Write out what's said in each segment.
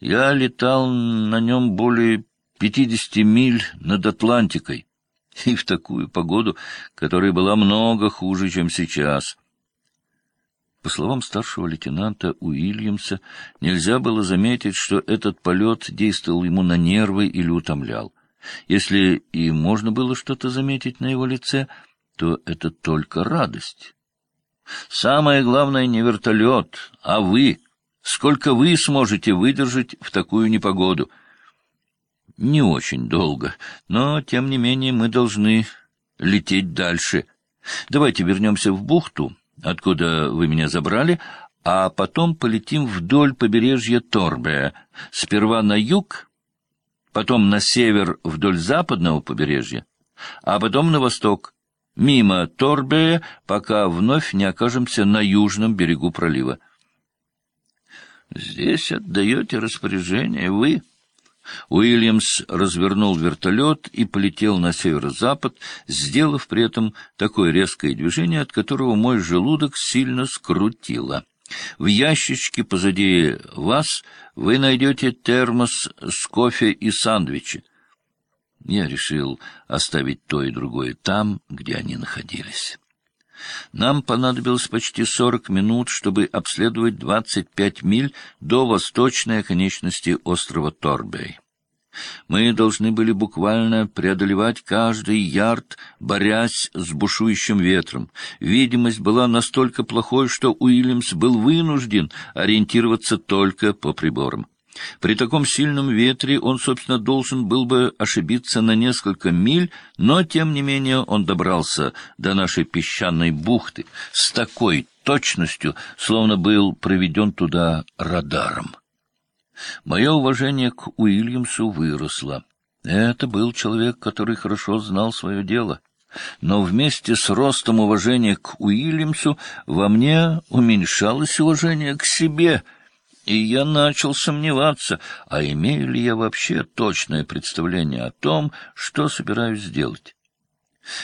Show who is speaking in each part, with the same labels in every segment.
Speaker 1: Я летал на нем более пятидесяти миль над Атлантикой, и в такую погоду, которая была много хуже, чем сейчас. По словам старшего лейтенанта Уильямса, нельзя было заметить, что этот полет действовал ему на нервы или утомлял. Если и можно было что-то заметить на его лице, то это только радость. Самое главное не вертолет, а вы. Сколько вы сможете выдержать в такую непогоду? Не очень долго, но, тем не менее, мы должны лететь дальше. Давайте вернемся в бухту, откуда вы меня забрали, а потом полетим вдоль побережья Торбе. Сперва на юг, потом на север вдоль западного побережья, а потом на восток, мимо Торбе, пока вновь не окажемся на южном берегу пролива. Здесь отдаете распоряжение вы. Уильямс развернул вертолет и полетел на северо-запад, сделав при этом такое резкое движение, от которого мой желудок сильно скрутило. В ящичке позади вас вы найдете термос с кофе и сандвичи. Я решил оставить то и другое там, где они находились. Нам понадобилось почти сорок минут, чтобы обследовать двадцать пять миль до восточной оконечности острова Торбей. Мы должны были буквально преодолевать каждый ярд, борясь с бушующим ветром. Видимость была настолько плохой, что Уильямс был вынужден ориентироваться только по приборам. При таком сильном ветре он, собственно, должен был бы ошибиться на несколько миль, но, тем не менее, он добрался до нашей песчаной бухты с такой точностью, словно был проведен туда радаром. Мое уважение к Уильямсу выросло. Это был человек, который хорошо знал свое дело. Но вместе с ростом уважения к Уильямсу во мне уменьшалось уважение к себе — и я начал сомневаться, а имею ли я вообще точное представление о том, что собираюсь сделать.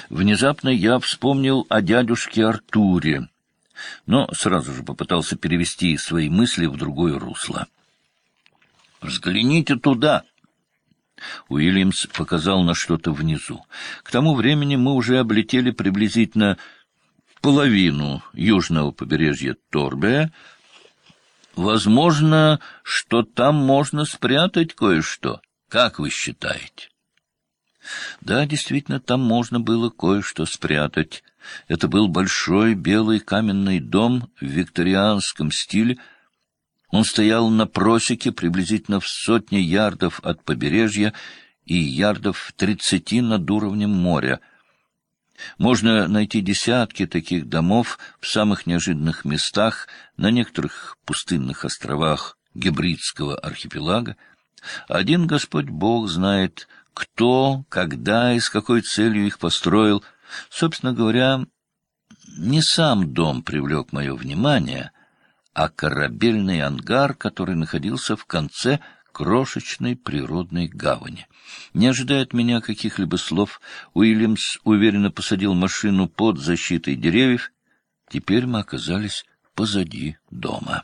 Speaker 1: Внезапно я вспомнил о дядюшке Артуре, но сразу же попытался перевести свои мысли в другое русло. «Взгляните туда!» Уильямс показал на что-то внизу. К тому времени мы уже облетели приблизительно половину южного побережья Торбе, Возможно, что там можно спрятать кое-что. Как вы считаете? Да, действительно, там можно было кое-что спрятать. Это был большой белый каменный дом в викторианском стиле. Он стоял на просеке приблизительно в сотне ярдов от побережья и ярдов в тридцати над уровнем моря — можно найти десятки таких домов в самых неожиданных местах, на некоторых пустынных островах Гибридского архипелага. Один Господь Бог знает, кто, когда и с какой целью их построил. Собственно говоря, не сам дом привлек мое внимание, а корабельный ангар, который находился в конце крошечной природной гавани. Не ожидая от меня каких-либо слов, Уильямс уверенно посадил машину под защитой деревьев. Теперь мы оказались позади дома.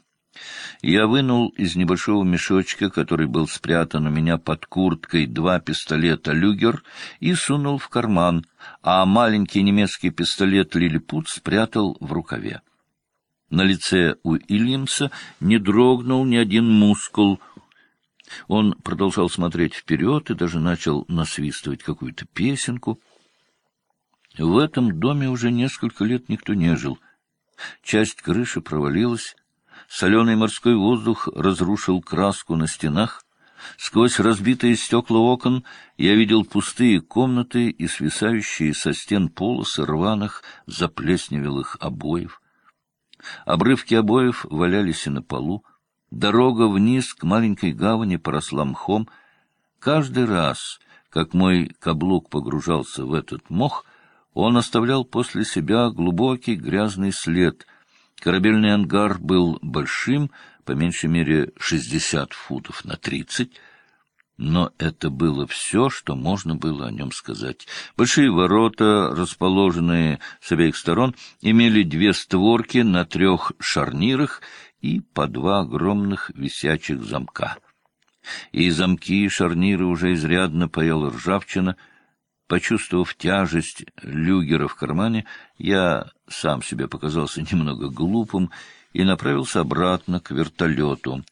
Speaker 1: Я вынул из небольшого мешочка, который был спрятан у меня под курткой, два пистолета «Люгер» и сунул в карман, а маленький немецкий пистолет «Лилипут» спрятал в рукаве. На лице у Ильямса не дрогнул ни один мускул — он продолжал смотреть вперед и даже начал насвистывать какую-то песенку. В этом доме уже несколько лет никто не жил. Часть крыши провалилась, соленый морской воздух разрушил краску на стенах, Сквозь разбитые стекла окон я видел пустые комнаты и свисающие со стен полосы рваных заплесневелых обоев. Обрывки обоев валялись и на полу. Дорога вниз к маленькой гавани поросла мхом. Каждый раз, как мой каблук погружался в этот мох, он оставлял после себя глубокий грязный след. Корабельный ангар был большим, по меньшей мере шестьдесят футов на тридцать, но это было все, что можно было о нем сказать. Большие ворота, расположенные с обеих сторон, имели две створки на трех шарнирах и по два огромных висячих замка. и замки и шарниры уже изрядно поела ржавчина. Почувствовав тяжесть люгера в кармане, я сам себе показался немного глупым и направился обратно к вертолету.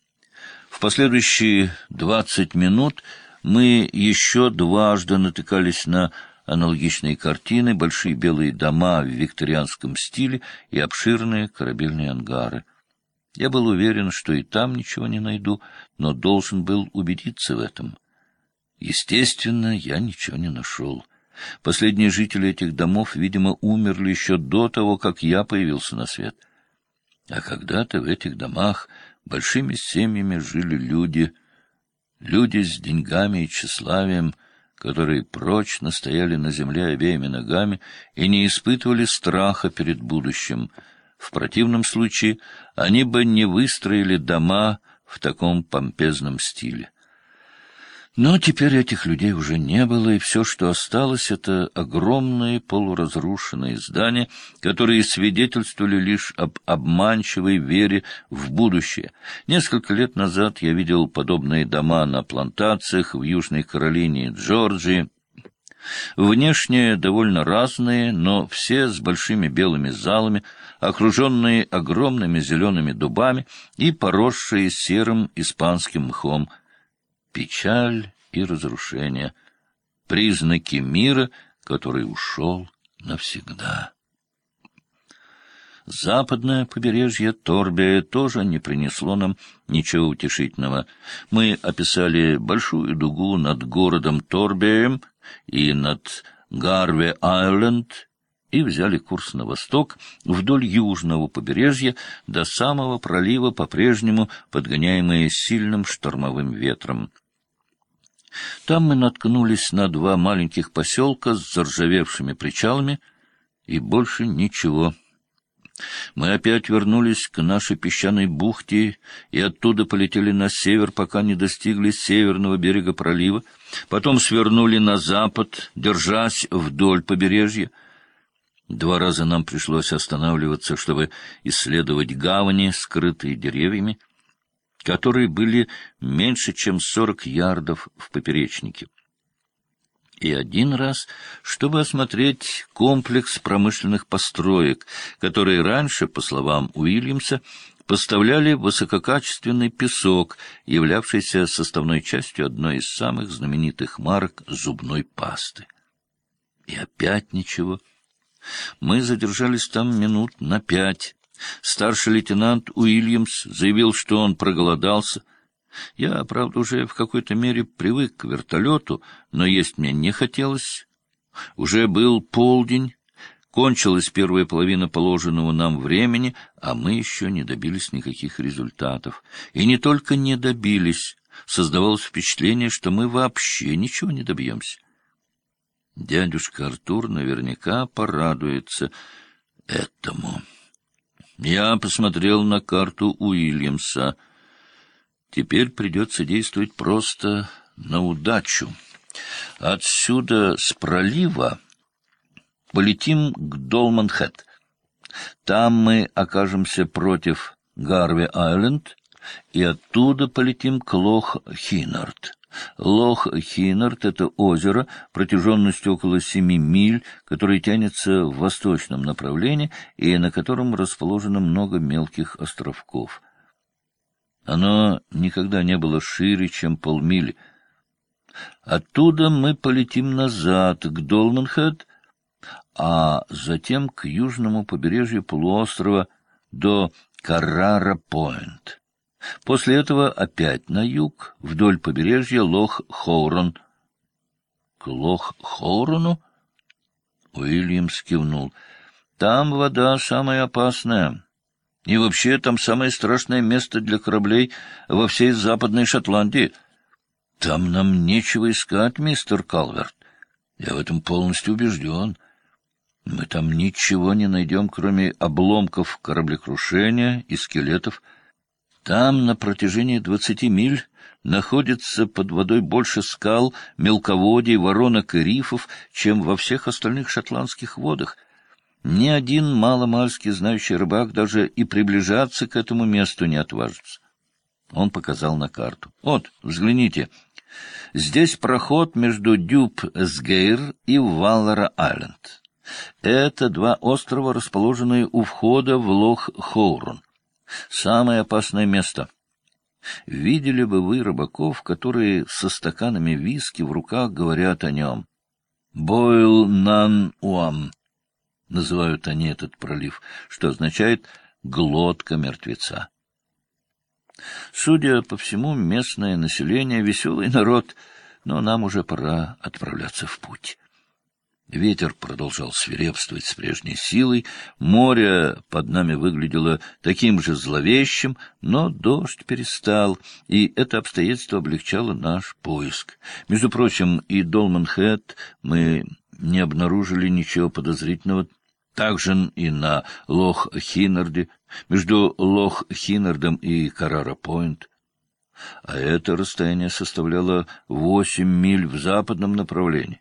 Speaker 1: В последующие двадцать минут мы еще дважды натыкались на аналогичные картины, большие белые дома в викторианском стиле и обширные корабельные ангары. Я был уверен, что и там ничего не найду, но должен был убедиться в этом. Естественно, я ничего не нашел. Последние жители этих домов, видимо, умерли еще до того, как я появился на свет. А когда-то в этих домах большими семьями жили люди, люди с деньгами и тщеславием, которые прочно стояли на земле обеими ногами и не испытывали страха перед будущим — в противном случае они бы не выстроили дома в таком помпезном стиле. Но теперь этих людей уже не было, и все, что осталось, — это огромные полуразрушенные здания, которые свидетельствовали лишь об обманчивой вере в будущее. Несколько лет назад я видел подобные дома на плантациях в Южной Каролине и Джорджии. Внешне довольно разные, но все с большими белыми залами, окруженные огромными зелеными дубами и поросшие серым испанским мхом. Печаль и разрушение — признаки мира, который ушел навсегда. Западное побережье Торбия тоже не принесло нам ничего утешительного. Мы описали большую дугу над городом Торбием и над Гарве-Айленд, и взяли курс на восток, вдоль южного побережья, до самого пролива, по-прежнему подгоняемые сильным штормовым ветром. Там мы наткнулись на два маленьких поселка с заржавевшими причалами, и больше ничего. Мы опять вернулись к нашей песчаной бухте и оттуда полетели на север, пока не достигли северного берега пролива, потом свернули на запад, держась вдоль побережья, Два раза нам пришлось останавливаться, чтобы исследовать гавани, скрытые деревьями, которые были меньше, чем сорок ярдов в поперечнике. И один раз, чтобы осмотреть комплекс промышленных построек, которые раньше, по словам Уильямса, поставляли высококачественный песок, являвшийся составной частью одной из самых знаменитых марок зубной пасты. И опять ничего. Мы задержались там минут на пять. Старший лейтенант Уильямс заявил, что он проголодался. Я, правда, уже в какой-то мере привык к вертолету, но есть мне не хотелось. Уже был полдень, кончилась первая половина положенного нам времени, а мы еще не добились никаких результатов. И не только не добились, создавалось впечатление, что мы вообще ничего не добьемся. Дядюшка Артур наверняка порадуется этому. Я посмотрел на карту Уильямса. Теперь придется действовать просто на удачу. Отсюда, с пролива, полетим к Долманхэт. Там мы окажемся против Гарви-Айленд, и оттуда полетим к Лох-Хинард. Лох-Хинард — это озеро протяженностью около семи миль, которое тянется в восточном направлении и на котором расположено много мелких островков. Оно никогда не было шире, чем полмили. Оттуда мы полетим назад, к Долманхэт, а затем к южному побережью полуострова до Каррара-Пойнт. После этого опять на юг, вдоль побережья Лох-Хоурон. — К Лох-Хоурону? Уильямс кивнул. — Там вода самая опасная. И вообще там самое страшное место для кораблей во всей Западной Шотландии. Там нам нечего искать, мистер Калверт. Я в этом полностью убежден. Мы там ничего не найдем, кроме обломков кораблекрушения и скелетов — там на протяжении двадцати миль находится под водой больше скал, мелководий, воронок и рифов, чем во всех остальных шотландских водах. Ни один маломальски знающий рыбак даже и приближаться к этому месту не отважится. Он показал на карту. Вот, взгляните. Здесь проход между Дюб-Сгейр и Валлара-Айленд. Это два острова, расположенные у входа в Лох-Хоурон. Самое опасное место. Видели бы вы рыбаков, которые со стаканами виски в руках говорят о нем. «Бойл нан уам» называют они этот пролив, что означает «глотка мертвеца». Судя по всему, местное население — веселый народ, но нам уже пора отправляться в путь. Ветер продолжал свирепствовать с прежней силой, море под нами выглядело таким же зловещим, но дождь перестал, и это обстоятельство облегчало наш поиск. Между прочим, и Долманхэт мы не обнаружили ничего подозрительного, также и на Лох-Хиннарде, между Лох-Хиннардом и Карара-Пойнт. А это расстояние составляло восемь миль в западном направлении.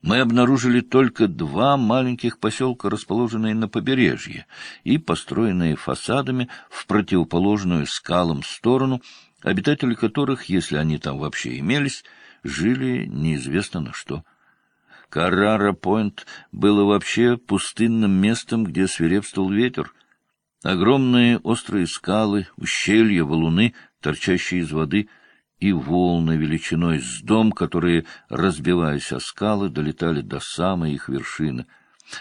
Speaker 1: Мы обнаружили только два маленьких поселка, расположенные на побережье и построенные фасадами в противоположную скалам сторону, обитатели которых, если они там вообще имелись, жили неизвестно на что. Каррара-Пойнт было вообще пустынным местом, где свирепствовал ветер. Огромные острые скалы, ущелья, валуны, торчащие из воды, и волны величиной с дом, которые, разбиваясь о скалы, долетали до самой их вершины,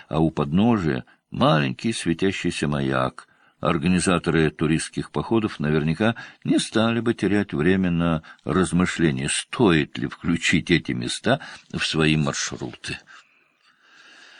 Speaker 1: а у подножия маленький светящийся маяк. Организаторы туристских походов наверняка не стали бы терять время на размышление, стоит ли включить эти места в свои маршруты.